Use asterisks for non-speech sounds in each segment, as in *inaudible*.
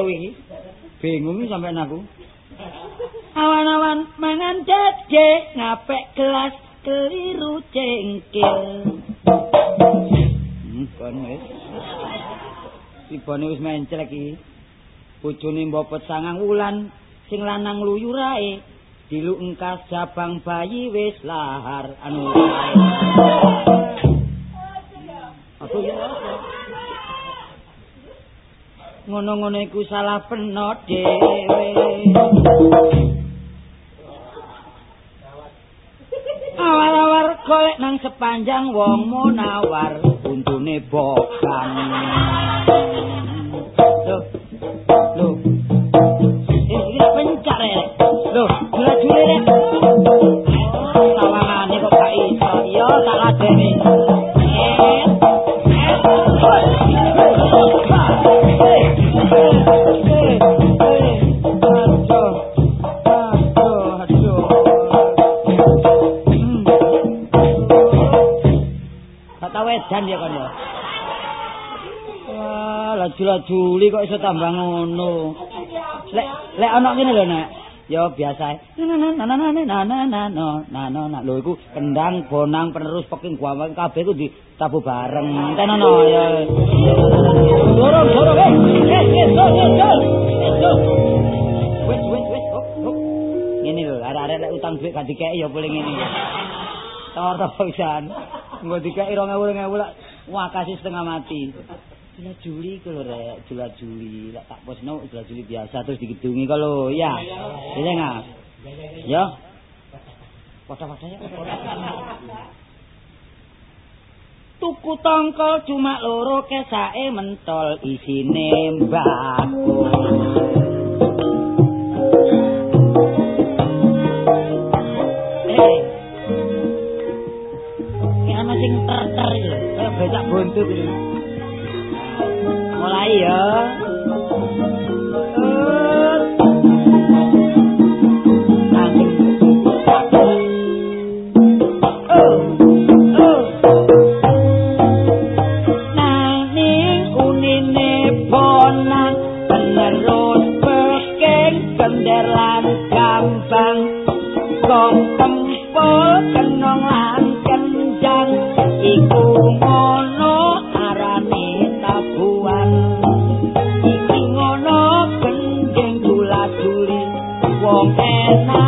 kacau iki. Bingung sampean aku. Awan-awan mangan jaje ngapek gelas keliru cengkil. Hmm, kon wis. Sibone wis menclek iki. Bojone mbopet sangang wulan sing lanang luyurae diluk engkas jabang bayi wis lahar anu. Ngono-ngono iku salah peno dhewe awar-awar golek nang sepanjang wong munawar untune yo tak ladeni edan ya kan ya. Wah, laju-lajuli kok iso tambah ngono. Lek lek ana ngene lho, Nek. Ya biasa. Lho iku kendang, bonang, penerus peking guawan kabeh ku ditabu bareng. Tenono ya. Dorong, dorong, eh. Eh, eh, dorong, dorong. Wes, wes, wes. Ngene lho, arek-arek utang duit gak dikeki ya boleh ngene. Tor-tor pisan. Engko dikeki 2000 2000 lak wakasi setengah mati. Jula Juli lho rek, Jula Juli. Lek tak posno Jula Juli biasa terus digedungi kok lho, ya. Iya enggak? Ya. Foto-foto ya. Tuku tongkol cuma loro kesake mentol isine mbako. Becak buntut iki. Mulai ya. Kong tempol kenong lan iku ngono arane tabuan. Iki ngono gendeng dula-duli wong enake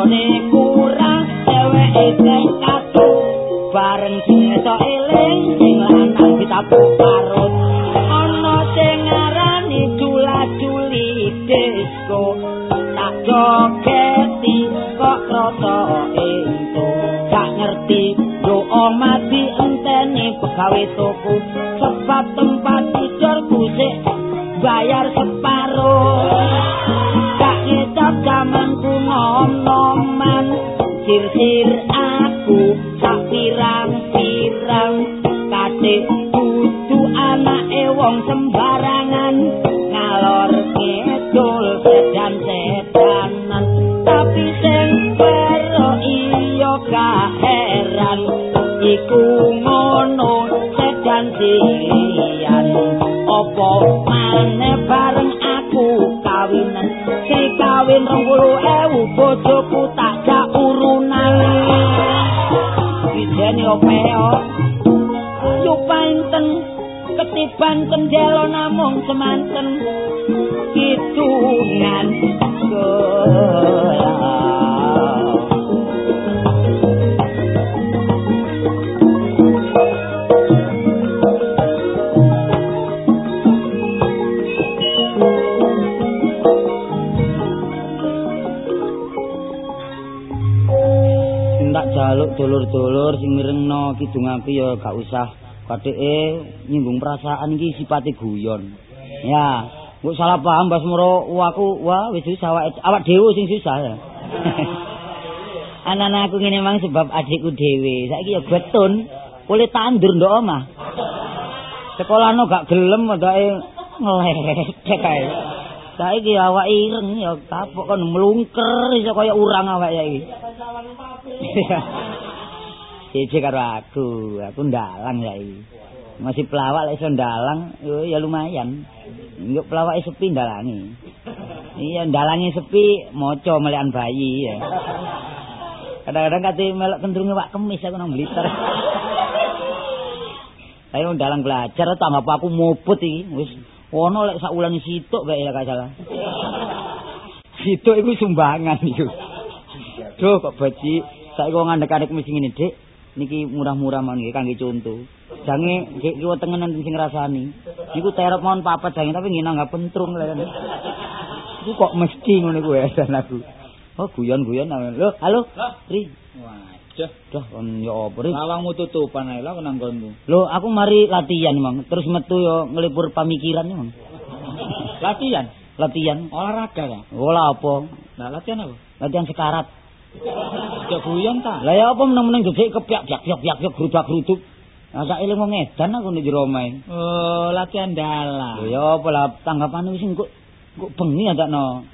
blonjone kurang dheweke sing katu bareng sing esok eling sing lanang ditapu parut. Ana sing ngarani dula-duli disco tak jogeti kok krasa ento. Gak ngerti do omati enteni pegawe iku ngono sedan silian opo maneh bareng aku kawinan sing kawin rong puluh ewu bojoku tak jak urunan. Ijeni opeo Yupainten ketiban kendelo namung semanten. Kidungan Golah tak jaluk dulur-dulur sing mirengno kidung aku ya gak usah kathike nyinggung perasaan iki sipate guyon. Ya, mbok salah paham Mbak Muro aku wah wis susah awak dhewe sing susah ya. *laughs* Anak-anak aku ngene mang sebab adikku dhewe. Saiki ya betun, oleh tandur ndok omah. Sekolahno gak gelem ndake ngledek kae. Saiki awak ireng ya kapok kon mlungker iso kaya urang awak ya iki. Siji karo aku, aku ndalang ya iki. Masih pelawak lek iso ndalang ya lumayan. Nggak pelawak sepi ndalangi. Iya ndalangi sepi maca melekan bayi ya. Kadang-kadang kate melok kendrunge wak kemis aku nang Blitar. Ayo ndalang belajar tambah aku muput iki wis ono lek sak wulan situk bae lek salah. Situk iku sumbangan iku. Duh kok baci saiki wong ngandek-andek mesti ngene, Dik. Niki murah-murah mawon nggih kangge conto. Jange nggih kiwa tengenan sing ngrasani. Niku terop mawon papat jange tapi ngina enggak pentrung lek. Iku kok mesti ngono kuwi aku. Oh guyon-guyon Lho, halo. Ri. Wajah. Dah kon yo apa ri? Lawangmu tutupan ae lah nang nggonmu. Lho, aku mari latihan, Mang. Terus metu yo ngelipur pamikiran, Mang. *laughs* Latihan, latihan olahraga ya. Olah apa? Nah, latihan apa? Latihan sekarat. Ya guyon ta. Lah ya apa meneng-meneng jejek kepiak piak piak piak piak grudak-gruduk. Agak eling wong edan aku nek jero omahe. Oh, latihan dalang. Lho ya apa lah tanggapane wis kok kok bengi adakno.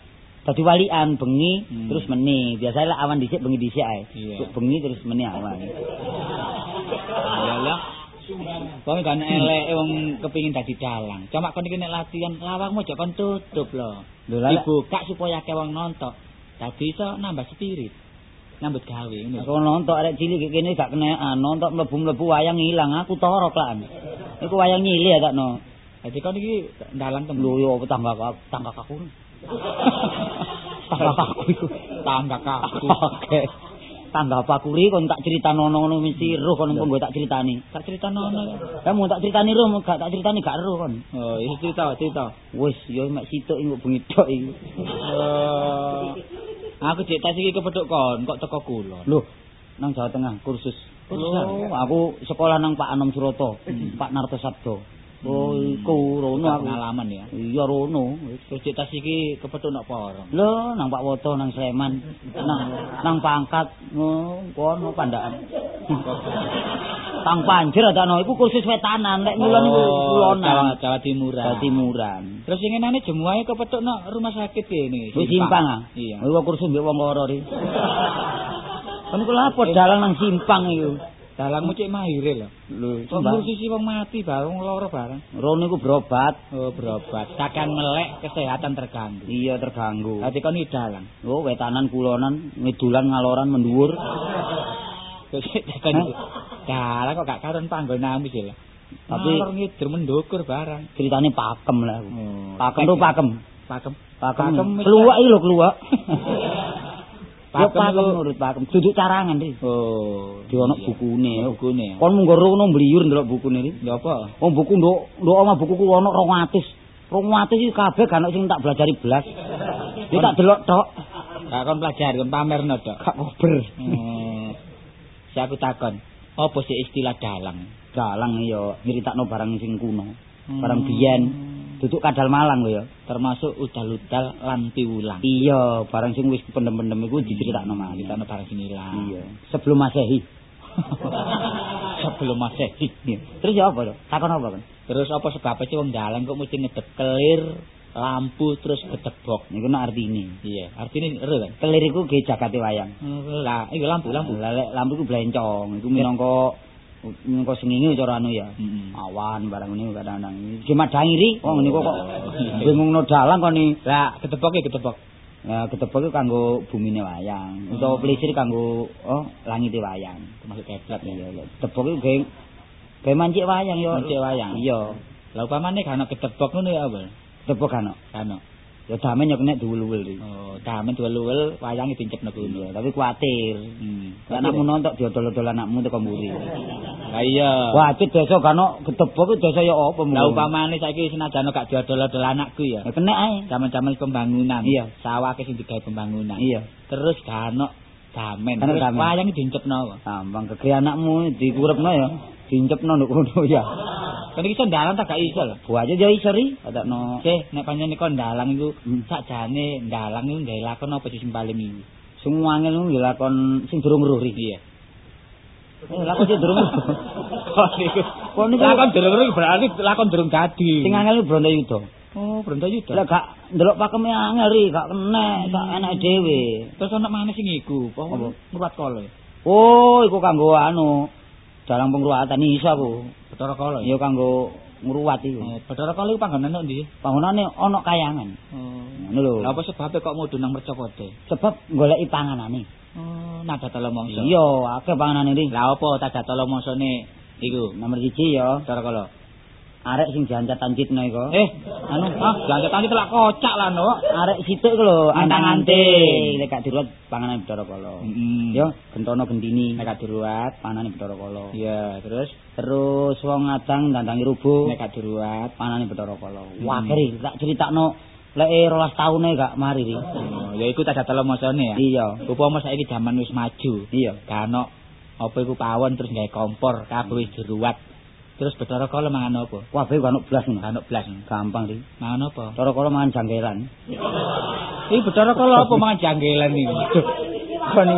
Dadi walian bengi Hmm. terus meni. Biasanya lah awan dhisik bengi dhisik ae. Kok bengi terus meni awan. Iyalah. Wong kan elek wong kepengin dadi dalang. Cuma kon iki nek latihan lawangmu aja kon tutup lho. Lah Dibuka supaya akeh wong nonton. Dadi iso nambah spirit. Nyambut gawe ngono. Aku nonton arek cilik kene gak kenekan, nonton mlebu-mlebu wayang ilang, aku torok lan. Iku wayang nyilih ya takno. Dadi kon iki dalang temen. Lho yo tangga tangga aku. *laughs* Tangga aku iku. tangga kaku. *laughs* Oke. Tangga aku ri kon tak critakno ngono mesti roh kon gue tak critani. Tak cerita nono. Kamu tak critani roh gak tak critani gak roh kon. Oh, iki cerita, cerita. Wis yo mek situk iku bengi tok iki. Oh. Aku cek tas iki kepethuk kon, kok teko kulon. Lho, nang Jawa Tengah kursus. Kursus Oh, aku sekolah nang Pak Anom Suroto, Pak Narto Sabdo. Oh, iku rono aku. pengalaman ya. Iya rono. Terus cek tas iki kepethuk nok porong. Lho, nang Pak Woto nang Sleman. Nang nang pangkat oh, kono pandakan. *laughs* Tang panjer adano iku kursus wetanan lek ngulon Oh, Jawa, kulonan. Jawa Timuran. Jawa Timuran. Terus sing ngene jemuahe kepethuk nok rumah sakit kene. Wis simpang ah. Iya. Iku kursus mbek wong loro ri. *laughs* Kan kula apa dalang nang simpang iku. Dalangmu cek mahire lho. Lho, Kok sembah. ngurusi wong mati bareng loro bareng. Rono iku berobat. Oh, berobat. Takkan melek kesehatan terganggu. Iya terganggu. Dadi kon dalang. Oh, wetanan kulonan, ngedulan ngaloran takon iki. Dalang kok gak karon panggonamu sih lho. Tapi- Ngalor ngidur mendukur barang. Ceritane pakem lah. Oh, Pakem tuh pakem. Pakem. Pakem. Keluak iki lho keluak. *laughs* Pakem pakem iku- nurut pakem. Duduk carangan ri. Oh, Di ono bukune. Bukune. Kon munggo rono mbliyur ndelok bukune ri. Ya apa? Wong buku nduk nduk omah bukuku ono 200. 200 iki kabeh gak ono sing tak belajari blas. Iki tak delok tok. Gak kon pelajari, kon pamerno tok. Gak kober. Hmm. Si aku takon, apa sih istilah dalang? Dalang ya nyritakno barang sing kuno. Hmm. Barang biyen. Duduk kadal Malang lho ya. Termasuk udal-udal lan piwulang. Iya, barang sing wis pendem-pendem iku diceritakno malih. Kita barang sing ilang. Iya, sebelum Masehi. *laughs* Sebelum Masehi. Terus ya apa, Dok? Takon apa, kan? Terus apa sebabnya sih wong dalang kok mesti ngedek kelir, lampu terus gedebok. Niku nak artine. Iya, artinya ero kan. Kelir iku ge jagate wayang. Lah, iya lampu, lampu. Lah lampu iku blencong, iku minangka minangka sengenge cara anu ya. Awan barang niku kadang-kadang. Ge madangi ri, wong niku kok iya. bingungno dalang kok ni. Lah, gedebok ya gedebok. Nah, ketebak iku kanggo bumine wayang, utawa pelisir kanggo oh langite wayang. Termasuk keplet ya. Iya, iya. Ketebak iku ge ge mancik wayang yo. Mancik wayang. Iya. Lah upamane kan ana gedebok ngono ya apa? Ketebak kan. Kan. Ya damen yo kena diwul-wul ri. Oh, damen duwel-duwel wayange dicepno kuwi. Tapi kuatir. Hmm. Lah anakmu nonton diodol-odol anakmu teko mburi. Lah iya. Wah, desa kan ketebak iku desa ya apa Lah upamane saiki senajan gak diodol-odol anakku ya. Ya kena ae. Zaman-zaman pembangunan. Iya. Sawah ke sing digawe pembangunan. Iya. Terus gak ono damen. Kan Terus wayange dicepno. Gampang kegri anakmu dikurepno ya. Dincepno nduk kono ya. Kan iki sandalan tak gak iso lho. Bu aja ya iso ri, adakno Sih, nek pancen kon dalang iku Hmm. sakjane dalang iku gawe lakon apa sing paling iku? Sing angel ku ya lakon sing durung ruh ri. Iya. Eh, lakon sing durung? *laughs* Kok niku Lakon durung ruh berarti lakon durung dadi. sing angel Bronto Oh, Brontoyuda. Lah gak ndelok pakeme angel ri, gak kena, gak enak dhewe. Terus ana mana sing iku? Apa ngruwat kala? Oh, iku kanggo anu dalang pengruwatan iso aku. Bathara kala. Ya kanggo ngruwat iku. Oh, Bathara kala iku panggonan ndi? Bangunane ana kayangan. Oh. Ngono lho. Lah apa sebabnya kok mudhun nang Mercapode? Sebab goleki panganane. Oh, nada tolo mongso. Iya, akeh panganane ri. Lah apa tada tolo mongsone iku? Nomor 1 ya, Bathara kala. Arek sing jancet tancitno iku. Eh, anu, ah, jangan tadi telak kocak lah, no. arek situk iku lho, Antang-anting. antang-anting. Lek gak diruwat panganan Bathara Kala. Heeh. Yo, gentono gendini. nek gak diruwat. panane Bathara Kala. Iya, terus Terus wong ngadang dandangi rubuh. nek gak diruwat. panane Bathara Kala. Hmm. Wah, keri tak critakno lek e 12 taune gak mari ri. Oh, ya iku tada tolo mongsone ya. Iya, Upama saiki jaman wis maju. iya. Kano apa iku pawon terus gawe kompor, kabeh wis diruwat. Terus Bathara kala mangan apa? Wah, bae kanu blas ngono. Kano blas. Gampang ri. Mangan apa? Bathara Kala mangan jangkelan. Iki Bathara kala apa mangan janggelan iki? Kon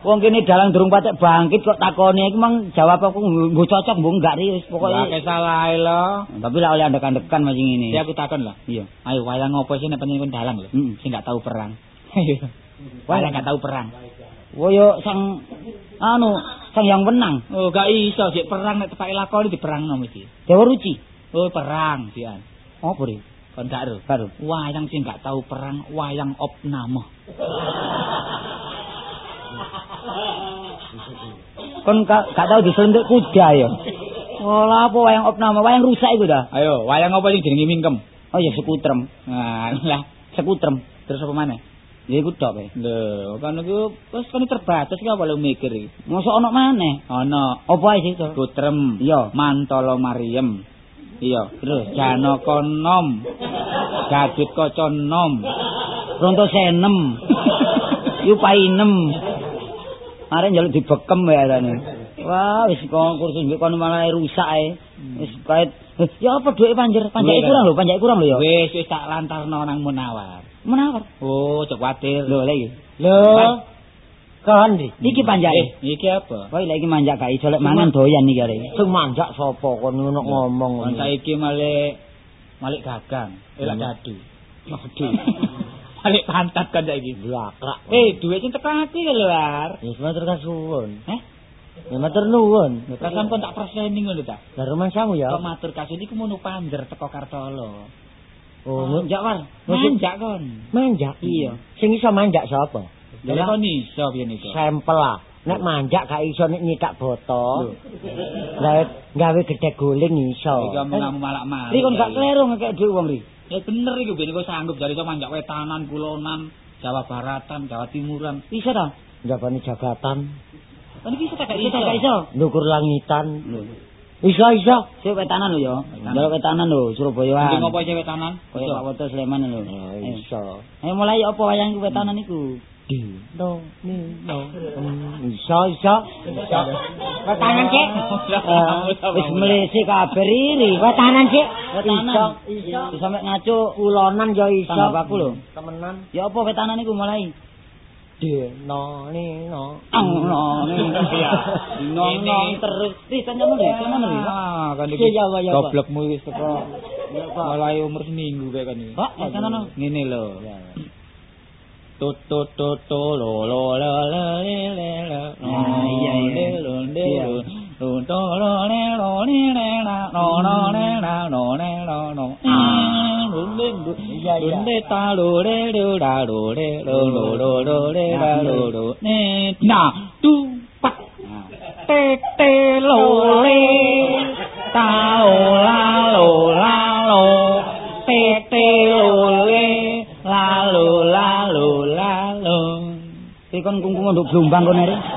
wong kene dalang durung patek bangkit kok takoni iki mang jawab aku mbok cocok mbok enggak ri wis Pokoke pokoke. salah lo. Tapi lah oleh andek-andekan macam ini. Ya aku takon lah. Iya. Ayo wayang apa sih nek panjenengan dalang lho? Heeh. Sing gak tahu perang. *laughs* Wayang gak tahu perang. Woyo sang anu, sang yang menang. Oh, gak iso sik perang nek tepake lakoni diperangno mesti. Dewa Ruci. Oh, perang sian. Apa ri? Kon gak ero. Karo. Wayang sing gak tahu perang, wayang opname. *laughs* Kon gak gak tau diselentik kuda ya. Olah apa wayang opname, wayang rusak iku dah. Ayo, wayang apa sing jenenge mingkem? Oh ya sekutrem. Nah, lah, Sekutrem. terus apa maneh? Ya iku tok wae. Lho, kan iku wis kan terbatas apa lu mikir iki? Mosok ana maneh. Ana Apa ae sih to? Putrem, Iya. Mantala Mariem. Iya, terus Janaka Nom. Gadut Kaca Nom. Ronto senem. Yu painem. Are njaluk dibekem wae arane. Wah, wis kok kursus mbek kono malah rusak ae. Wis kait ya apa duwe panjer? Panjake kurang lho, panjake kurang lho ya. Wis wis tak lantarno nang Munawar. Menawar. Oh, cok kuwatir. Lho lha iki. Lho. Kan di. Iki panjake. Eh, iki apa? Lha iki manjak gak iso lek mangan doyan iki are. Sing manjak sapa kon ngono ngomong Kon ngono. saiki malik malik gagang, elak Hmm. dadu. Aduh. *laughs* malik pantat kan saiki. Blakrak. Eh, sing tekan ati Lar. Ya matur kasuwun. Heh? Ya matur nuwun. Perasaan kon tak perseni ngono ta. Lah rumahmu ya. Kok matur kasih iku mono panjer teko Kartolo. Oh, Manjak war. Manjak kon. manjak. Iya. Sing iso manjak sapa? Lah kon iso piye? Sampel lah. Nek manjak gak iso nek nyikak boto. Lah gawe gedhe guling iso. Iki omonganmu malak-malik. Ri kon gak kleru ngekek dhuwit wong ri. Ya bener iku ben kok sanggup dari iso manjak wetanan, kulonan, Jawa Baratan, Jawa Timuran. Iso ta? Njabani jagatan, Kan iki iso tak Iso ndukur langitan. Iso iso. Sik wetanan lho ya. Njaluk wetanan lho Surabaya. Iki ngopo iki wetanan? Kaya Pak Woto Sleman lho. Eh. iso. Eh mulai apa wayang iku wetanan iku? No, ni, no. Hmm, Iso iso. Wetanan cek. Eh, Wis mlese kabeh riri. Wetanan cek. Wetanan. Iso. Iso sampe ngaco Kulonan ya iso. Tanggap aku lho. Temenan. Ya apa wetanan iku mulai? No. Terus. Ah, kan. Goblokmu wis teko mulai umur seminggu kayak kan iki. Pak, eh, tanano. Ngene lho. Tut tut tut tu, lo lo le le lo. Ah, iya, iya. Lo le Iya. lo. Lo to lo le lo le le la. Lo lo le la lo le lo lo. Ah. Lo le lo. Iya, iya. Lo le ta lo le lo la lo le lo lo lo lo le la lo lo. Ne na tu pak. Te te lo le. Ta lo la lo la lo. Te te lo le. La lo la lo la lo. Iki kon kungkung nduk blombang kon ri. Kenapa?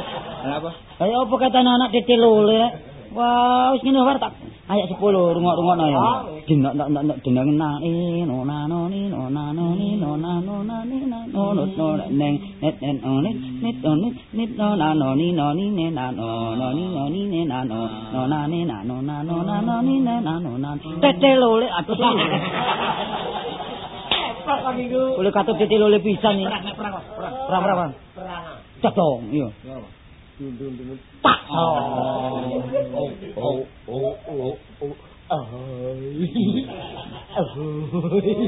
Kaya apa katane anak lole rek? Wah, wis ngene war tak ayat 10 rungok-rungokno ya. Dina nak nak nak denang na ni no na no ni no na no ni no na no na ni na no no no neng net net no nit nit no nit nit no na no ni no ni ne na no no ni no ni ne na no no na ni na no na no na no ni ne na no na tete lole atus. Oleh kata tete lole pisan nih. Perang, perang, perang. Perang Tak. Oh. Oh, oh, oh, oh, oh.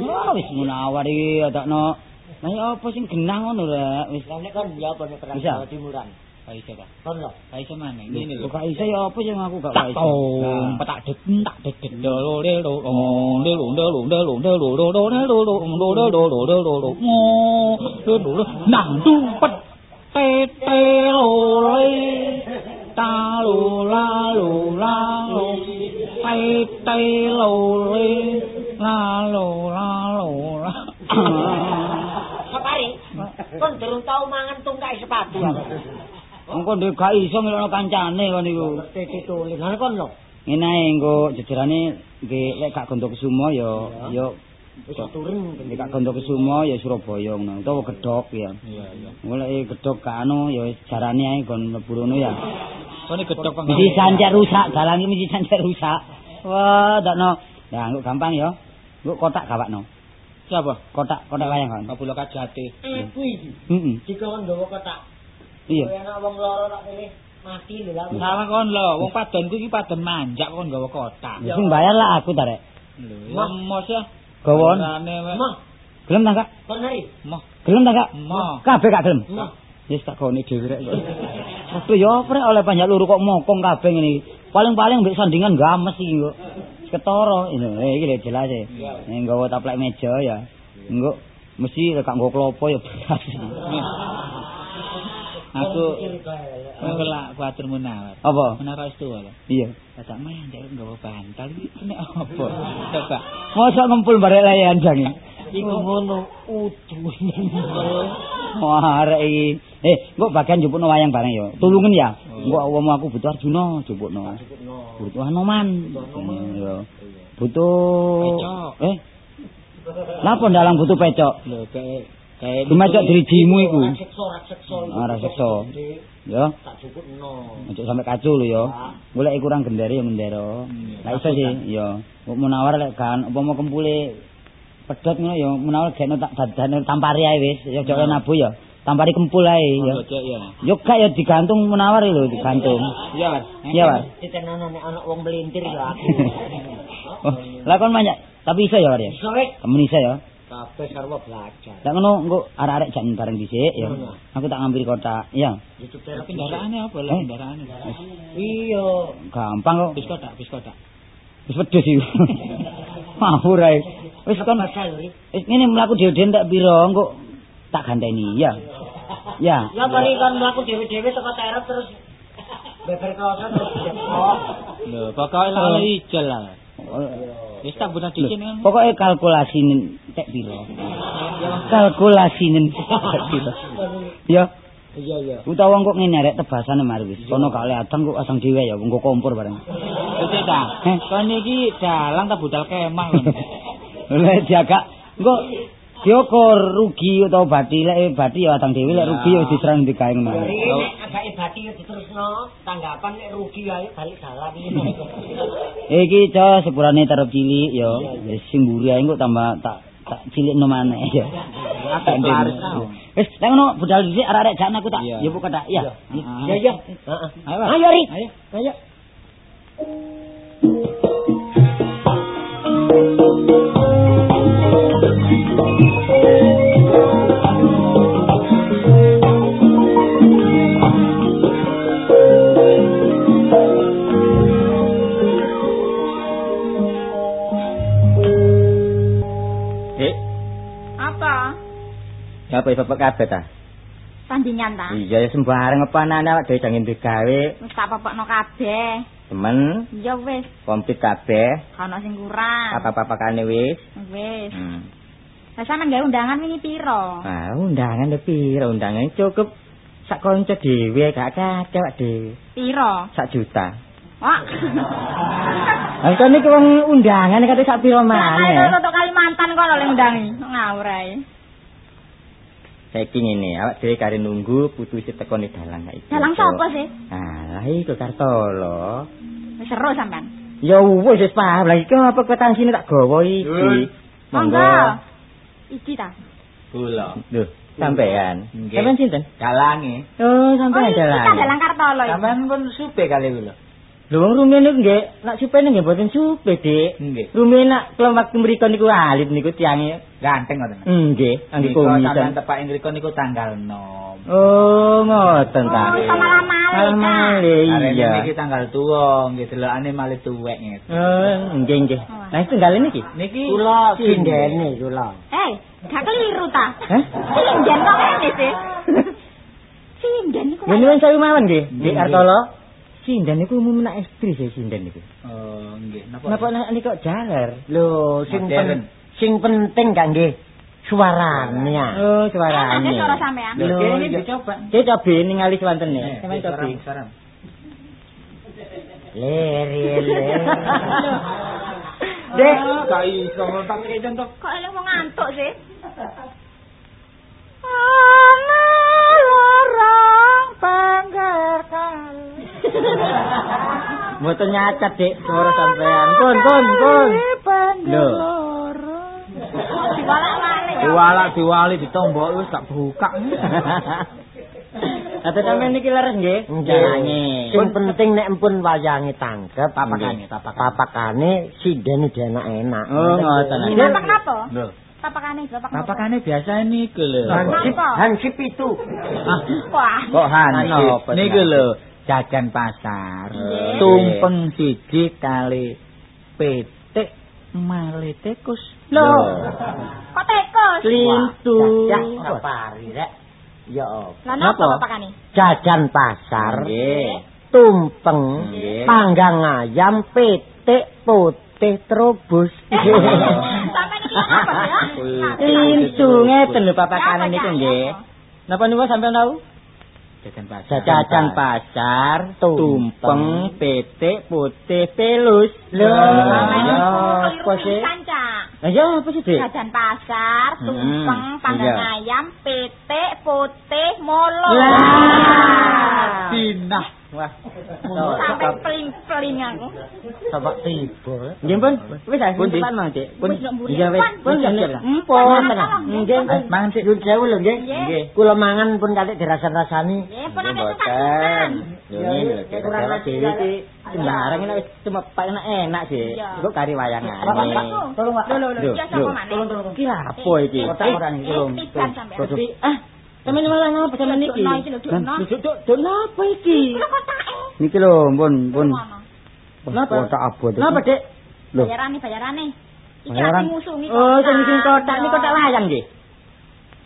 Ah, wis munawar iki adakno. Lah ya apa sing genah ngono rek? Wis nek kon ya apa nek perang. Jawa Timuran. Kaisa, Pak. Kon lho. Kaisa mana? Ini lho. iso ya apa sing aku gak Tak iso. tong, petak det, tak det det, lo lo le lo, lo le lo le lo le lo le lo lo lo le lo lo lo le lo lo le lo lo, mo le lo le, nang du pet, te te lo le, ta lo la lo la lo, te te lo le, la lo la lo la. Sapari. Kon durung tau mangan tungkai sepatu. Engko ndek gak iso ngelokno kancane kon niku. Tete tulis. Lah kon lho. Ngene engko jejerane nggih lek gak gondo kesumo ya ya Wis turun. Nek gondo kesumo ya Surabaya ngono utawa gedhok ya. Iya iya. Mulai gedhok gak anu ya wis jarane ae kon mlebu rono ya. Kone gedhok pang. Mesti sancak rusak, dalan iki mesti sancak rusak. Wah, dakno. Ya engko gampang ya. Engko kotak gawakno. Siapa? Kotak, kotak wayang kan. Kabula kajate. Aku iki. Heeh. Jika kon nggawa kotak. Iya. Kaya ana wong loro tak kene mati lho lah. Salah kon lho, wong padanku iki padan manjak kon gawa kotak. Ya sing bayar lah aku ta rek. Lho, mos ya. Gawon. Gelem ta Kak? kon hari. Moh. Gelem ta Kak? Moh. Kabeh gak gelem. Wis tak kone dhewe rek. Waduh ya apa rek oleh banyak luru kok mokong kabeh ngene iki. Paling-paling mbek sandingan games iki kok. Ketara ini. Eh iki lho jelas e. Nek nggawa taplek meja ya. Engko mesti lek gak nggo klopo ya beras. Aku ngelak kuatur menawar. Apa? Menawar itu lho. Iya. Tak manjak gawa bantal iki kena apa? *laughs* Coba. Mosok ngumpul barek layan jange. Iku ngono udu. *laughs* Wah, arek iki. Eh, engko bagian jupukno wayang bareng ya. Tulungen ya. Engko wong aku butuh Arjuna jupukno. Butuh Hanoman. Ya. Butuh Pecok. Eh. Napa ndalang butuh pecok? Lho kayak kayak Dumecok dirijimu iku. Ora sekso. Ya, Tak cukupno. ojo sampe kacu lho ya. Golek kurang gendere ya mendero. Lah iso sih, ya. Kok menawar lek kan apa mau kempule pedhot ngono ya menawar gekno tak dadane tampari ae wis. Ya ojo nabu ya. Tampari kempul ae ya. Yo gak ya digantung menawar lho digantung. Iya, Mas. Iya, War. Ditenana nek ana wong melintir ya aku. *laughs* Oh, lah kon banyak. Tapi iso ya, ya. Iso wek. Kamu iso ya. Kabeh sarwa belajar. Lah ngono engko arek-arek jan bareng dhisik ya. Aku tak ngambil kotak. Ya. Itu Kendaraane apa Eh? lah kendaraane? Iya. Gampang kok. Bis kotak, bis kotak. Wis wedhus iki. *laughs* Mawur ae. Wis kon Basal lho. wis ngene mlaku dhewe-dhewe tak pira engko tak ganteni ya. Ya. Ya bari kon mlaku dhewe-dhewe teko terep terus *laughs* beber kaosan terus jepok. Lho, pokoke lah ijel lah. Wis tak butuh kan. Pokoke kalkulasine tek pira. Kalkulasine tek pira. Ya. Iya iya. Utawa kok ngene arek tebasane mari wis. Kono kali adang kok asang dhewe ya nggo kompor bareng. Wis ta. Kon iki dalang tak budal kemah lho. *laughs* Lek jaga engko diukur rugi utawa bati lek bati ya adang dhewe lek rugi ya diserang digawe ngono. Bari nek agak ibadi ya diterusno tanggapan nek rugi ae balik salam *laughs* iki. Iki co sepurane terep cilik ya. Wis sing mburi ae engko tambah tak tak cilikno maneh *laughs* ya. Wis, lek ngono budal dhisik arek-arek jan aku tak ya buka tak. Ya. Iya iya. Heeh. Ayo. Ayo Ri. Ayo. Ayo. Dik, apa iso bapak kabeh ta? Tandingan ta? Iya ya sembarang apa anak awak dhewe jangan digawe. Wis tak popokno kabeh. Temen, Ya wis, komplit kabeh. ana sing kurang. Apa-apakane wis. Wis. Hmm. Lah sampean gawe undangan wingi pira? Ah, undangan le pira? Undangan cukup sak kanca dhewe gak kakek awak dhewe. Pira? Sak juta. Wah. Lah kan iki wong undangan kate sak pira Ayo maneh. untuk Kalimantan kok oleh undangi. Ngawur ae. Saiki ngene, awak dhewe kare nunggu putu isi teko ni dalang iki. Dalang sapa sih? Ah, iku Kartolo. Wis seru sampean. Ya wis wis paham lah iki apa kwetan sini tak gawa iki. Monggo. Iki ta. Kula. Lho, sampean. Sampean sinten? Dalange. Oh, Oh, sampean iki dalan. kita dalang Kartolo iki. Sampeyan pun supe kali kula. Lho wong rumene nggih, nak supene nggih mboten supe, Dik. Nggih. Rumene nak kelem waktu mriku niku alit niku tiange. Ganteng ngoten. Nggih, angge Niku sampeyan komisen. tepak mriku niku tanggal 6. Oh, ngoten ta. Oh, malah malih, Arene iya. niki tanggal tuwa, nggih delokane malih tuwek ngeten. Oh, nggih nggih. Nah, tunggal niki. Niki Kula sindene. kula. Eh, gak keliru ta? Hah? Sinden kok ngene sih. Sinden iku. Ya nyuwun sewu mawon nggih, Dik Nggih. Artolo. Sinden niku umum nak istri sih sinden niku. Oh, nggih. Napa? Napa nak niku kok jaler? Lho, sing pen, sing penting kan nggih suarane. Oh, suarane. Enak suara sampean. Lho, kene iya. dicoba. Saya coba ningali swantene. Sampeyan coba. saram, saram. Leri le. Dek, gak iso tak kei contoh. Kok elek wong ngantuk sih? Ana lorong panggerkan. *laughs* Mboten nyacat, Dik, suara sampean. Pun, pun, pun. Lho. Diwalak-walik. Diwalak diwali ditombok wis gak buka. *laughs* Ate sampean niki leres nggih? Nggih. Sing penting nek empun wayange tangkep, Papakane, papakane. papakane sindene enak-enak. Oh, ngoten. Napa? Lho, Papakane, bapak papakane biasa niku lho. Hansip, hansip itu. Ah, Wah. kok hansip? Mas? lho, jajan pasar. Nggih. Tumpeng siji kali petik malih tikus. Lho. Kok tekus? Klintu. Ya, sapari rek. Ya apa? Napa Napa? papakane? Jajan pasar. Nggih. Tumpeng, Nggih. panggang ayam, petik, putih, terobos. *laughs* Sampai niki apa ya? Klintu ngeten lho papakane niku nggih. Napa niku sampean tahu? Jajan pasar. Jajan pasar, tumpeng, petik, putih, pelus. Lho, niku apa sih? Lah ya apa sih, Dik? Jajan pasar, Hmm, tumpeng, panggang iya. ayam, petik, putih, molo. Lah. Dinah. Wah. Sampai peling-peling aku. Coba tiba. Nggih, Pun. Wis ah, Pun, Mang, Dik. Mburi. Iya, wis. Pun, Pun empun Mangan, tenang. tolong, Nggih, mangan sik. Nyuwun sewu lho, nggih. Nggih. Kula mangan pun kalih dirasa-rasani. Nggih, pun Mboten. susah-susah. Lho ngene kurang dhewe iki sembarang wis cuma pak enak enak sih. Kok kari wayangan. Pak. Tolong, Pak. Lho, lho, Iya, sapa maneh? Tolong, tolong. Ki apa iki? Eh, Kotak eh, ora nih, eh, tolong. Kotak. Ah, sampeyan malah ngapa sampeyan niki? Dukno iki lho, dukno. Duk duk duk napa iki? Kotake. Niki lho, pun. Ngono. Napa? Kotak abot. Napa, Dik? Bayarane, bayarane. Iki ati ngusungi Oh, sing sing kotak ini kotak wayang nggih.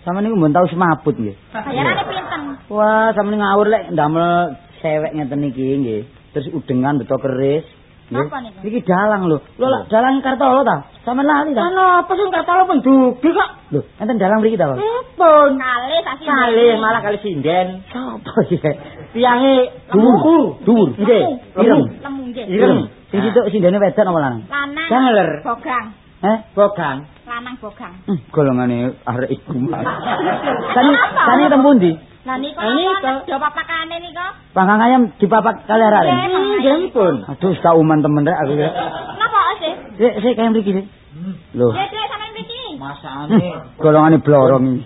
Sama niku mbon tau semabut nggih. Bayarane pinten? Wah, sama ngawur lek ndamel sewek ngeten iki nggih. Terus udengan beto keris. Napa niku? Niki dalang lho. Lho dalang Kartolo ta? Sama lali ta? Ana apa sing kata pun dugi kok. Lho, enten dalang mriki ta, Pak? Pun. Kali sasi. Kali malah kali sinden. Sapa *laughs* iki? Tiange Dhuwur, dhuwur. Nggih, Ireng. Lemu nggih. Ireng. Sing situ sindene wedok apa lanang? Lanang. Janger. Bogang. Eh, Bogang. Lanang bogang. Hmm, golongane arek iku. *laughs* Sani sani tempu ndi? Lah niku niku. napa? Do papakane niku. Pangkang ayam dipapak kali arek. Nggih. Nggih pun. Aduh, kauman temen rek aku ya. Napa sih? Sik, sik kaya mriki sik. Lho, Ya, Dek, sampean mriki. Masane golongane blorong iki.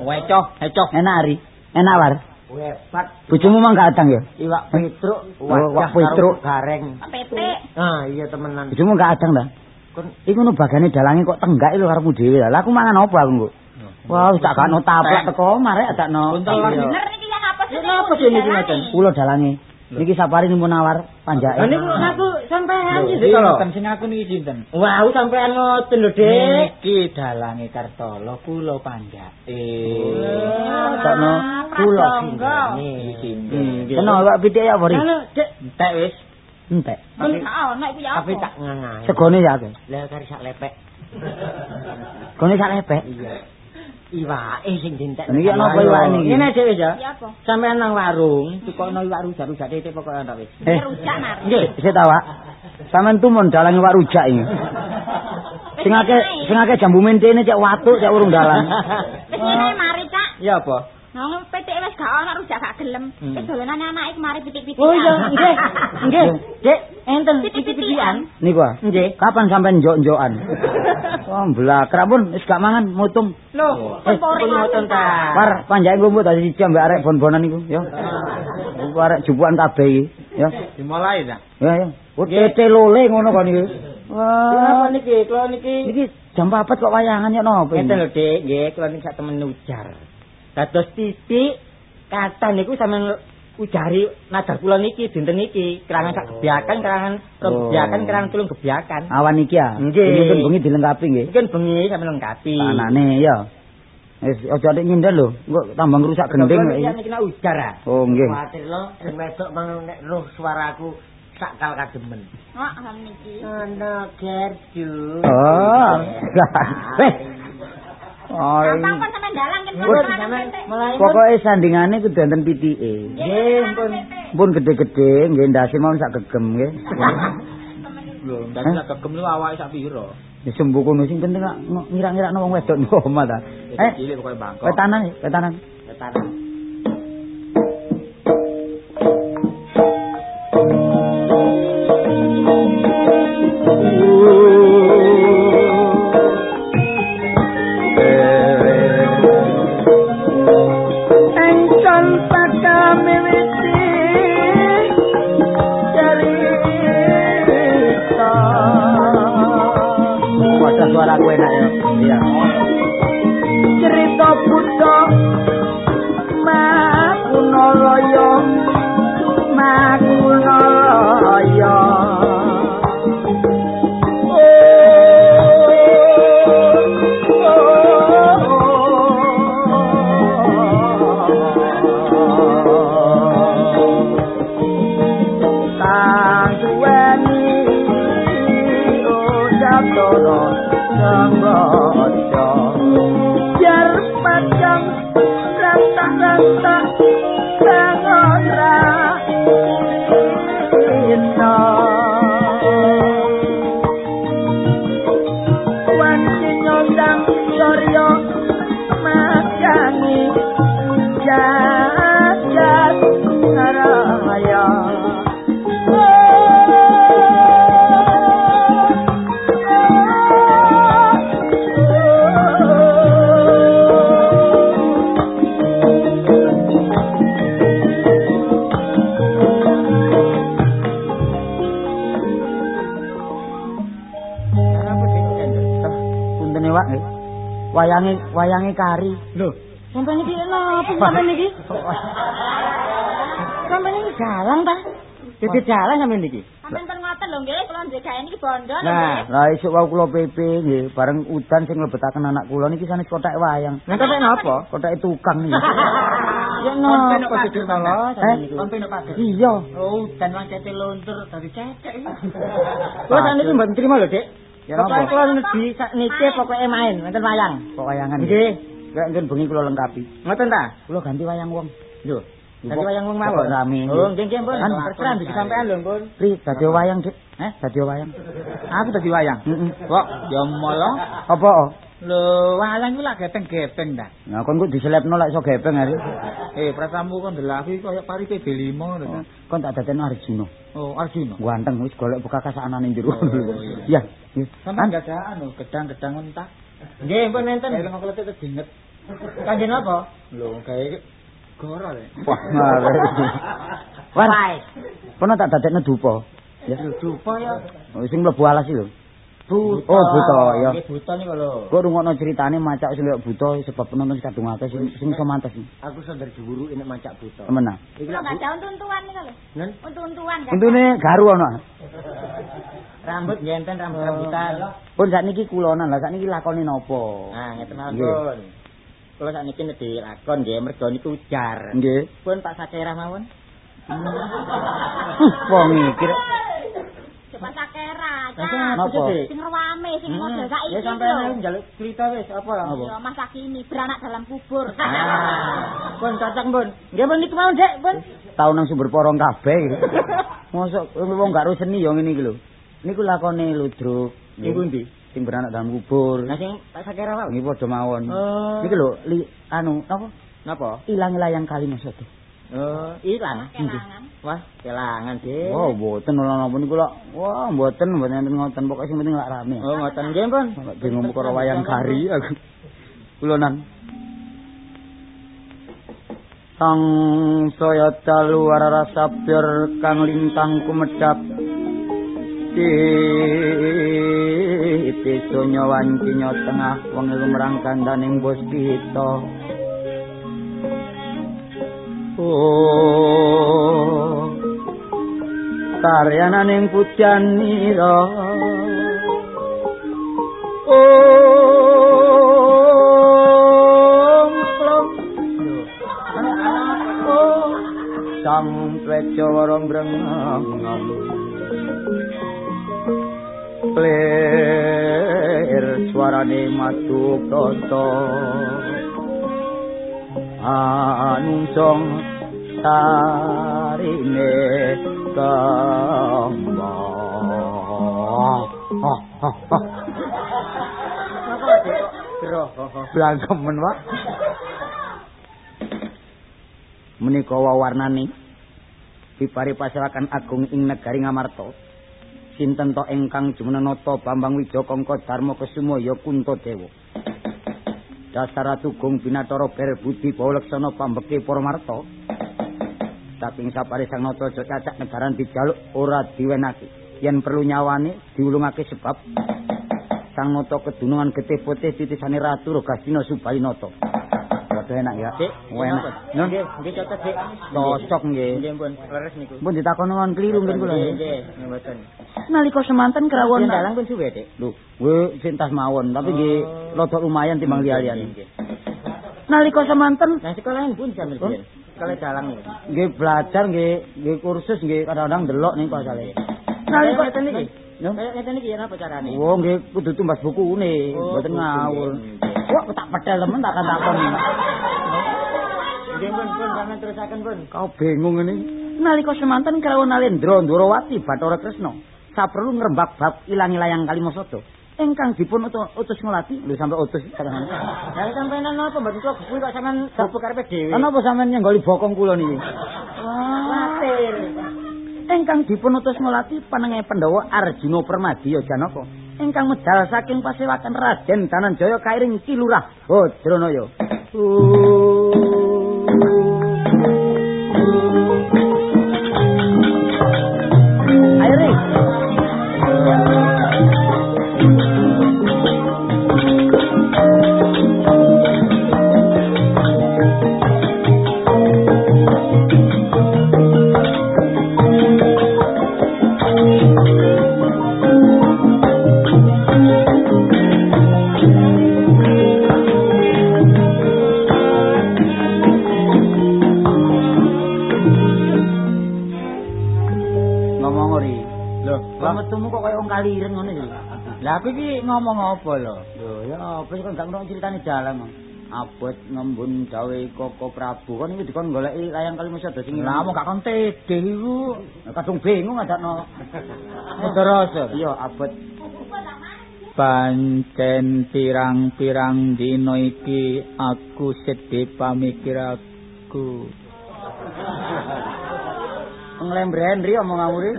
wecoh, hecoh. Enak ari. Enak war. Wepat Bojomu mah gak adang ya? iwak petruk, Oh, wajah wak petruk. karo gareng. Petik. Ah, iya temenan. Bojomu gak adang ta? Kon Iku nu bagane dalange kok tenggak lho karepmu dhewe. Lah aku mangan apa aku kok? Wah, tak gakno taplak teko marek adakno. Iya. Bener niki yang apa sih? Napa sih niki, Mas? Kula dalange. Niki sapari niku nawar panjake. Lah niku aku sampean iki kalau. Sinten sing aku niki sinten? Wah, sampean ngoten lho, Dik. Niki dalange Kartolo kula panjake. Sakno Kula Pradongga. sindene. Hmm, Kena awak pitik ya Bori. Halo, Dik. Entek wis. Entek. Ono iku ya apa? Tapi tak ngangai. Segone ya akeh. Lah kari sak lepek. Gone sak lepek. Iya. Iwake sing dintek. Niki ana apa iwake niki? Ngene Dik wis ya. Sampean nang warung, tukokno iwak rujak-rujak titik pokoke ana wis. Eh, Rujak mari. nggih, sik ta, Pak. Sampeyan tumun dalange wak rujak iki. Sing akeh sing akeh jambu mentene cek watuk cek urung dalan. Wis ngene mari, Cak. Ya apa? Nang petik wis gak ana rujak gak gelem. Hmm. Wis dolanane anake kemari pitik-pitik. Oh iya, nggih. Nggih. Dik, enten Pitik-pitikan. Niku ah. Nggih. Kapan sampean njok-njokan? *laughs* Oh, blakrak pun wis gak mangan mutung. Lho, Eh, pori pun ngoten ta. Par panjake ngumpul dadi siji ambek arek bon-bonan iku, ya. Iku arek jupukan kabeh iki, ya. Dimulai ta. Ya, ya. Oh, tete lole ngono kok niku. Wah, niki? Kula niki iki jam 4 kok wayangan ya napa Ngeten ini? lho, Dik, nggih, kula niki sak temen ujar. Dados titik kata niku sampean ujari nadar kula niki dinten niki kerangan sak gebyakan, kerangan rong Oh. gebyakan, kerangan tulung gebyakan. Awan iki ya. Nggih. Ini pun bengi dilengkapi nggih. Mungkin bengi sampean lengkapi. Anane ya. Wis aja atik nyindir lho, engko tambah ngrusak gending. Iki. niki nak ujar ah. Oh, nggih. Kuwatir lo sing wedok mang nek roh suaraku sakal kademen. Wah, ham niki. Ana gerju. Oh. *laughs* Gampang kon sampean dalang kan Pokoke sandingane kudu enten pitike. nggih pun Pun gede-gede nggih ndase mau sak gegem nggih. *laughs* Lho, dadi nek kegem niku awake sak pira? Ya sembuh kono sing penting kok ngira-ngira wong wedok *laughs* niku omah ta. Eh, Cilik pokoke bangkok. wetanan, wetanan. tanah. Wayange wayange kari. Lho, sampeyan iki napa sampeyan iki? Sampeyan iki jalan ta? Dadi jalan sampeyan iki. Sampeyan pun ngoten lho nggih, kula ndek gawe niki bondo lho Nah. Lah isuk wau kula PP nggih, bareng udan sing mlebetaken anak kula niki sanes kotak wayang. Nang kok napa? Kotak tukang niki. *laughs* Ya napa kala Eh? sampeyan niku? Sampai nek padet. Iya. Oh, dan wong cete luntur dadi cecek *laughs* iki. Kula saniki mboten trima lho, Dik. Ya Pokoke kula niki pokoke main wonten wayang. Kok wayangan. Nggih. Lek nggen bengi kula lengkapi. Ngoten ta? Kula ganti wayang wong. Lho. Dadi wayang wong mawon. rame. Oh, nggih nggih, Pun. Kan? Terserah di sampean lho, Pun. Ri, dadi wayang, Dik. Eh, dadi wayang. Aku dadi wayang. Heeh. Kok ya molo. Apa? oh? Lho, wayang iku lak geteng-geteng ta. Nah, kon kok diselepno lek iso gepeng hari. Eh, prasamu kon delafi koyo pari PB5 ngono ta. Kon tak dadekno Arjuna. Oh, Arjuna. Ganteng wis golek bekas anane jero. Oh, Iya. Sampai enggak ada anu, gedang-gedang mentah. Nggih, Pun enten. Lima kilo itu dinget. Kanjen apa? Lho, kayak goro ya. Wah. Wan, Baik. kono tak dadekno dupa. Ya. Dupa ya. Oh, sing mlebu alas lho. Buta. Oh, buta, ya. Nggih, buta niku lho. Kok rungokno critane macak sing buta sebab penonton sing kadung akeh sing sing iso mantes. Aku sadar diwuru ini macak buta. Temenan. Iki Kula lak gak ada untu-untuan niku lho. Nen, Untu-untuan kan. Untune garu ana. Rambut nggih enten rambut rambutan. Pun sakniki kulonan lah sakniki lakone napa? Nah, ngeten mawon, Nggih. Pun. Kula sakniki nedhi lakon nggih mergo niku ujar. Nggih. Pun Pak Sakerah mawon. Wong mikir Coba sakera, Lah sing Napa? Sing rame, sing model saiki Ya sampeyan njaluk cerita wis apa lah? Apa? Ya masa kini beranak dalam kubur. Ah, pun cocok pun. Nggih pun niku mawon, Dek, pun. tau nang sumber porong kabeh. iki. *laughs* Mosok wong gak ro seni ya ngene iki lho. Niku lakone ludruk. Niku ndi? Sing beranak dalam kubur. Nah sing Pak Sakerah wae. Nggih padha mawon. Oh. Niki lho anu apa? Napa? Ilang layang kali maksudku. Oh, ilang. Kelangan. Wah, kelangan, Dik. Oh, mboten kula napa niku lho. Wah, mboten mboten ngoten pokoke sing penting lak rame. Oh, ngoten nggih, Pun. Bingung perkara wayang kari aku. Kulonan. Sang saya dalu warara sabir kang lintang kumedhap di pesonya wancinya tengah wengi lumrang kandaning bos kita oh oh plong oh sang plejo warong Ler suarane matu toto Anungsong tarine Dik? Bro. Blangkemen Pak Menika warnane Pipari pasrakan agung ing negari Ngamarta sinten to ingkang jumenenata Bambang Wijakangka Darma Kesumaya Kuntadewa. Dasar tugung binatara ber budi bawleksana pambeke para marta. Saking sapare sang nata aja cacak negaran dijaluk ora diwenake. Yen perlu nyawane diulungake sebab sang nata kedunungan getih putih titisane ratu Rogastina Subalinata. Waduh enak ya. Dik, Oh, enak. Nggih, nggih cocok, Dik. cocok nggih. Nggih, Pun. Leres niku. Pun ditakoni wong kliru nggih kula. Nggih, nggih, nggih, mboten. Nalika semanten krawon dalang pun suwe, Dik. Lho, kowe sing tas mawon, tapi nggih Oh. rada lumayan timbang liya-liyane. nggih. Nalika semanten Nah, sekolahan pun jam Oh. Sekolah dalang nggih belajar nggih nggih kursus nggih kadang-kadang delok ning pasale. Nalika ngeten. Kayak ngeten iki napa carane? Oh, nggih kudu tumbas bukune, Oh, mboten ngawur. Wah, tak pedal temen tak akan takoni. Nggih, Pun, pun sampean terusaken, Pun. Kau bingung ini. Nalika semanten krawon Nalendra Ndrawati Bathara Kresna saperlu ngrembak bab ilangi layang Kalimasada ingkang dipun utu- utus ngelati lho sampe utus kadang Lah sampean napa mboten kok bubul kok sampean serbu karepe dhewe. Ana apa sampean nyenggoli bokong kula niki? Watir. ingkang dipun utus ngelati panenge Pandhawa Arjuna Permadiya Janaka ingkang medal saking pasewakan Raden Dananjaya kairing Kilurah Bajranaya. Ayo ngomong apa lho? Lho ya apa sih kan gak ngono ceritane jalan. Abot ngembun dawe Koko Prabu kon iki dikon goleki layang kali mesti ada sing Lah mau gak kon tede iku. kadung bingung adakno. Terus. Iya abot Pancen pirang-pirang dina iki aku sedhe pamikir aku nglembren ri omong ngamuri.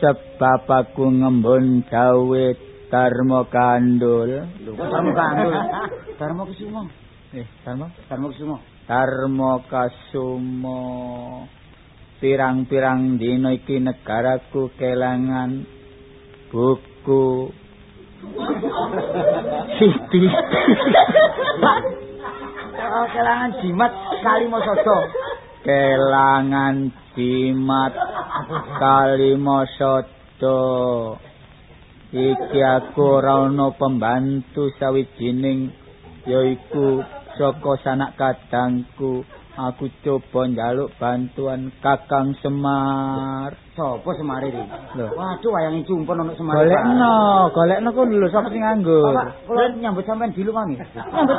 sebab aku ngembun gawe Darma Kandul. Lho kok Darmo kandul. Darmo Kusuma. Eh, Darma? Darmo Kusuma. Darma Kasumo. Pirang-pirang dina iki negaraku kelangan buku Siti. Kelangan jimat Kalimasada. kelangan jimat kalimasada iki aku ora ana pembantu sawijining yaiku saka sanak kadangku aku coba njaluk bantuan Kakang Semar Sopo semari ri? Lho. Waduh wayange cumpun ono semari. golekno golekno ku lho sapa sing nganggur Pak, kula nyambut sampean dilu mami. Nyambut.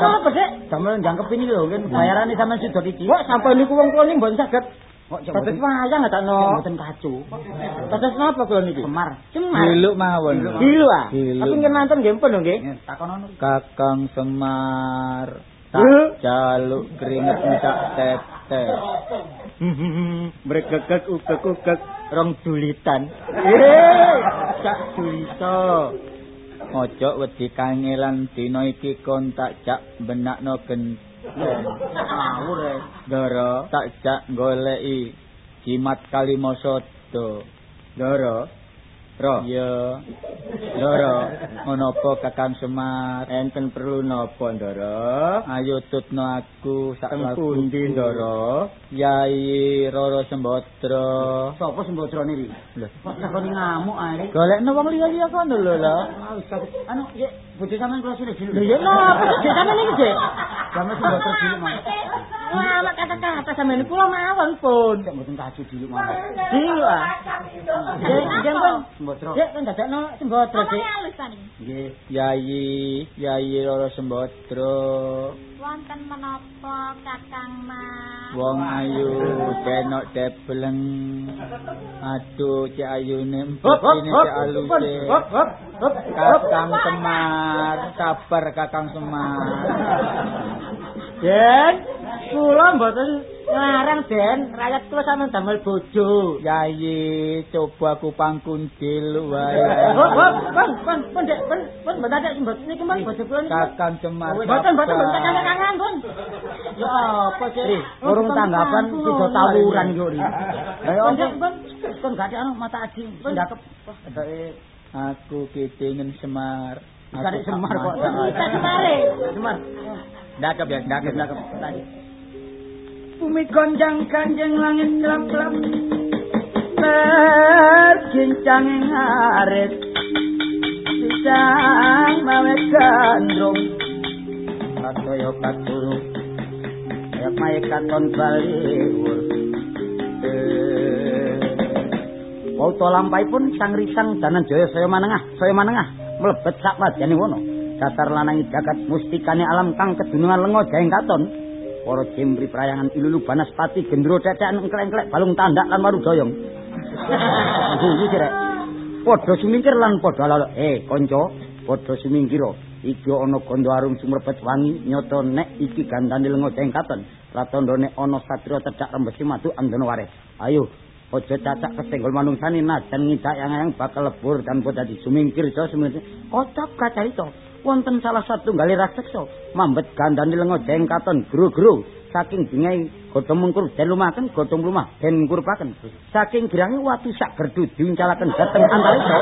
Apa sih? Sampeyan jangkep ini lho, kan bayarane sampean sudah iki. Kok sampai niku wong kula mboten saged. Dados wayang ngadakno. mboten kacu. Dados napa kula niki? Semar. Cemar. diluk mawon Dilu ah. Dilu. Tapi ngen nonton nggih pun nggih. Takono Kakang Semar Heh, jaluk keringet sak tetes. *laughs* Mregegek ugek-ugek rong dulitan. Eh, sak dulita. Ojo wedi kangelan dina iki kon tak jak benakno gen Ngawur e. Ndara tak jak goleki jimat Kalimasada. Ndara, Ro. Ya. Ndara, ngono apa Kakang Semar? Enten perlu napa, Ndara? Ayo tutno aku sak pundi, Ndara? Yai Roro Sembodra. Sapa sembodra niki? Lho, Kok takoni ngamuk ae. golekno wong liya-liya kono lho lho. Anu, ya, bojo sampean kula sudah dulu. Lho ya napa sampean iki, Dek? Sampeyan sembodra dulu, Mas. Wah, mak kata-kata sampeyan kula mawon pun. Cek mboten kacu dulu, Mas. Dulu ah. Nggih, nggih, Pun. Sembodra. Dek kan dadakno sembodra, Dek. Nggih. Yai, Yai Roro Sembodra. Wonten menapa Kakang Mas? Wong ayu denok debleng. Aduh, cek ayune Hop, hop, ini hop, cek aluse. hop, hop, hop, hop. Kakang Semar, sabar Kakang Semar. *laughs* Den, kula mboten ngarang, Den. Rakyat kula sampean damel bojo. Yai, coba aku pangkundil wae. Hop, hop, pun, pun, pun, Dek, pun, pun, mboten ada sembot niki pun bojo kula niki. Kakang Semar. Mboten, mboten, mboten sabar. kangen-kangen, pun. Ya apa sih? Urung tanggapan sida tawuran yo ri. Ayo, Dek, pun. Pun gak anu mata aji, pun dakep. Wah, edoke Aku kitingen Semar. Cari Aku semar kok. Kita semare. Semar. Dakep ya, dakep, dakep. Tadi. Bumi gonjang kanjeng langit gelap-gelap. Berkincang ing arit. Sisang mawe gandrung. Katoyo katuru. Kayak mae katon baliwur. Pauto lampai pun sang risang danan jaya saya manengah, saya manengah, melebet sak wajane wono. Datar lanangi jagat mustikane alam kang kedunungan lengo jaeng katon. Para cimbri prayangan ilulu banaspati gendro tetekan engklek-engklek balung tandak lan waru doyong. *laughs* Guyu sih rek. Padha sumingkir lan padha lalo. Eh, kanca, padha sumingkira. Iki ana gondo arum sumrebet wangi nyoto nek iki gandane lengo jaeng katon. Latandane ana satria cedhak rembesi madu andana waris. Ayo, Ojo cacak kesenggol manungsane najan ngidak yang bakal lebur tanpa dadi sumingkir jo sumingkir. Kocap kacarita wonten salah satu gali mambet gandane lengo katon gru-gru saking bingai godhong mungkur den lumaken godhong lumah den mungkurpaken. Saking girange watu sak gerdu diuncalaken dhateng antarisa.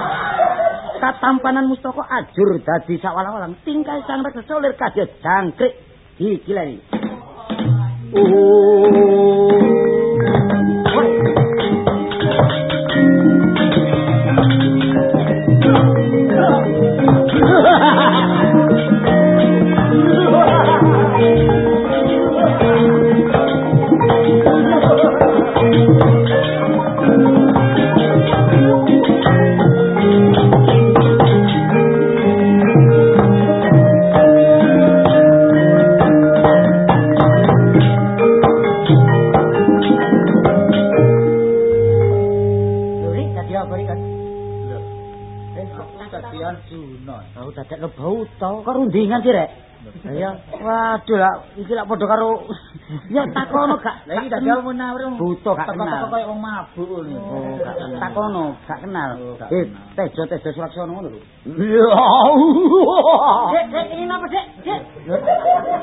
Katampanan mustaka ajur dadi sawala-walang tingkah sang raseksa lir kadya jangkrik dikilani. Luri iki lak padha karo ya takono gak. Lah iki dadi munawir buta gak kenal. teko-teko koyo wong mabuk ngono. Oh, gak. Takono, gak kenal. Oh, Eh, tejo tejo Suraksana ngono lho. Dek, dek, ini napa, Dek? Dek.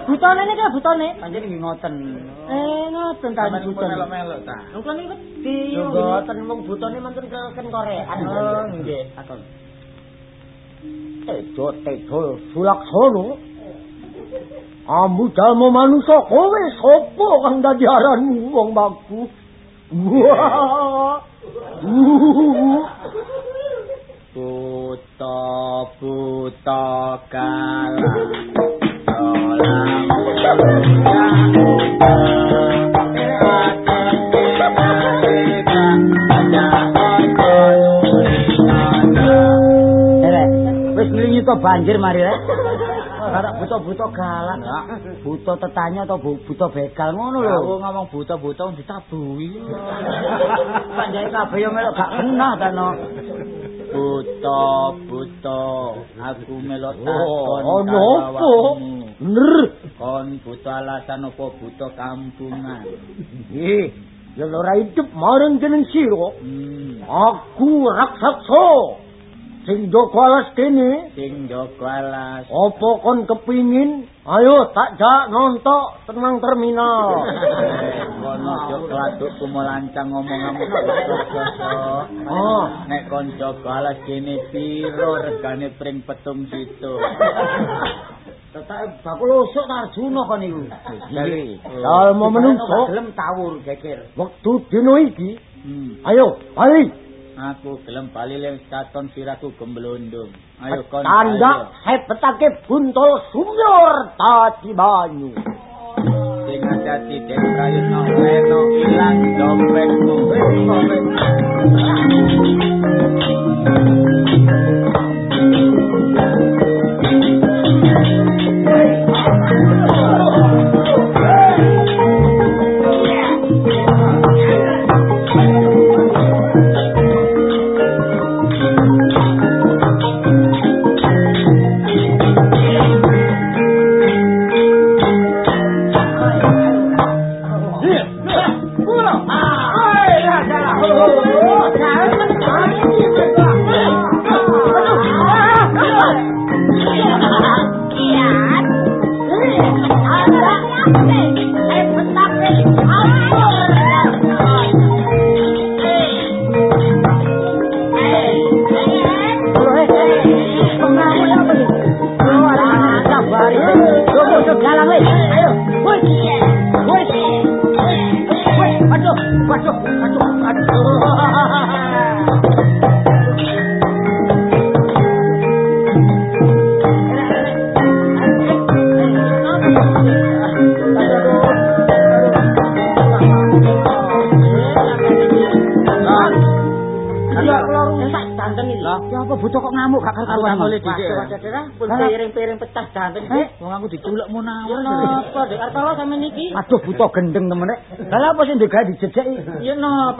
Butone niki lho, butone. Panjen iki ngoten. Eh, ngoten ta Sampeyan butone. melok-melok ta. Engko niku di Mboten mung butone mantun keken korean. Oh, nggih. Takon. Tejo tejo Suraksana. Ambu dalmo manusa kowe sapa kang dadi aranmu wong baku? Buta buta kala. Wis nglingi to banjir mari rek. Kata buta-buta galak. Buta tetanya atau bu- buta begal ngono lho. Aku ngomong buta-buta ditabuhi. *laughs* Panjai kabeh yo melok gak kenah ta no. Buta buta aku melok takon Oh, karo apa? awakmu. Ner, Kon butuh alasan apa butuh kampungan? Nggih, yen ora hidup marang jeneng sira. Hmm. Aku raksasa. Sing jaga alas kene, Sing jaga alas. apa kon kepingin? Ayo tak jak nontok tenang terminal. *laughs* Kono aja kladuk kumolancang ngomong-ngomong Oh. Nek kon jaga alas kene piro regane pring petung situ. Tetak bakul usuk Arjuna kon niku. Jadi, Dalem menungso gelem tawur geger. wektu dino iki. Hmm. Ayo, bali. Aku gelem bali katon siraku gemblondong. Ayo kon. Tanda saya petake buntol sumur tadi banyu. Sing hati den prayitno leno ilang dompetmu. Lah,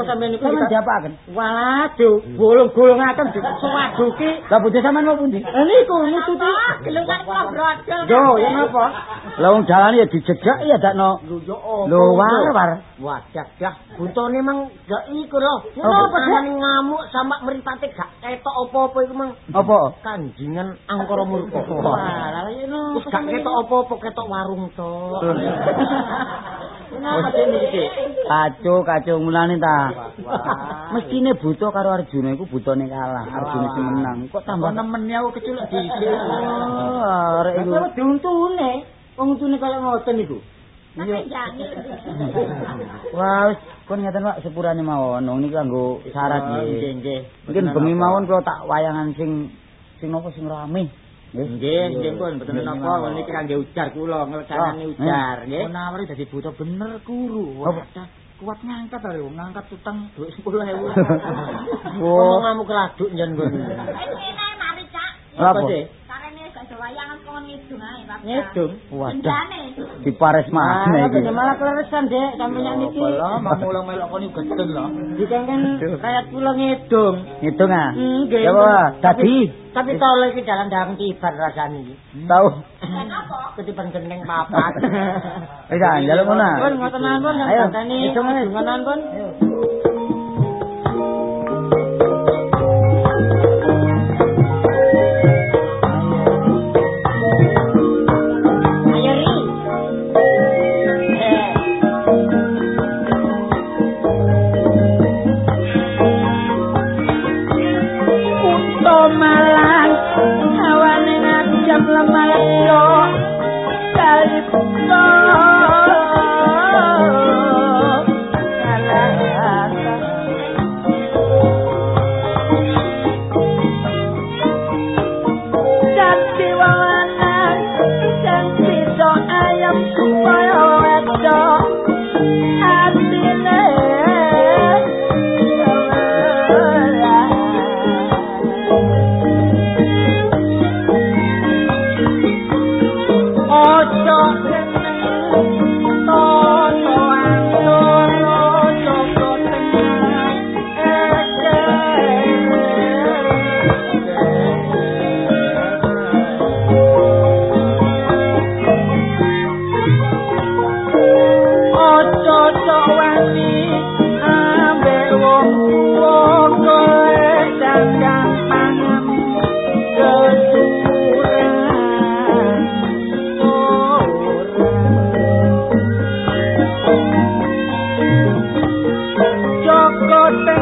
napa sampean niku? Sampeyan diapaken? Waduh, bolong-bolongaken disewaduki. Lah bocah sampean mau pundi? Eh niku niku iki. Gelungan kula brodol. Yo, ya napa? Lah wong dalane ya dijejek ya dakno. Lho war-war. Wadah, dah. Butone mang gak iku lho. Napa sampean ngamuk sampe mripate gak ketok apa-apa iku mang. Apa? Kanjingan angkara murka. Wah, lah yen gak ketok apa-apa ketok warung tok. Kenapa dene iki? Kacau, kacau mulane ta. Mestine buta karo Arjuna iku butane kalah, Arjuna sing menang. Kok tambah nemen aku keculuk dhisik. Oh, arek iku. Kok diuntune? Wong untune kaya ngoten iku. Jangan. Wah, wis kon ngeten Pak sepurane mawon. Wong niki kanggo syarat nggih. Nggih, nggih. Mungkin bengi mawon kula tak wayangan sing sing napa sing rame. Nggih, nggih pun mboten napa niki kangge ujar kula ngelcanani ujar, nggih. Menawari dadi buta bener kuru. Wadah, kuat ngangkat are wong ngangkat utang dhuwit 10.000. *laughs* Oh, ngamuk keladuk njen kon. Ini mari cak. Apa? sih? Karene gak ada wayangan kon ngidung ae, Pak. Ngedung. Wadah, Dendane. dipares mana iki? malah kleresan, Dek, sampeyan niki. Apa lah, mau melok kon iku geden lho. Dikengken rakyat kula ngedung. Ngitung ah. Nggih. Ya apa? Dadi Tapi tole iki dalan dalang tibar rasane iki. tahu. Dan apa? Ketiban gendeng papat. *laughs* Wis ah, njaluk ngono. Pun ngoten mawon Ayo, sampeyan hitung ae. போட்ட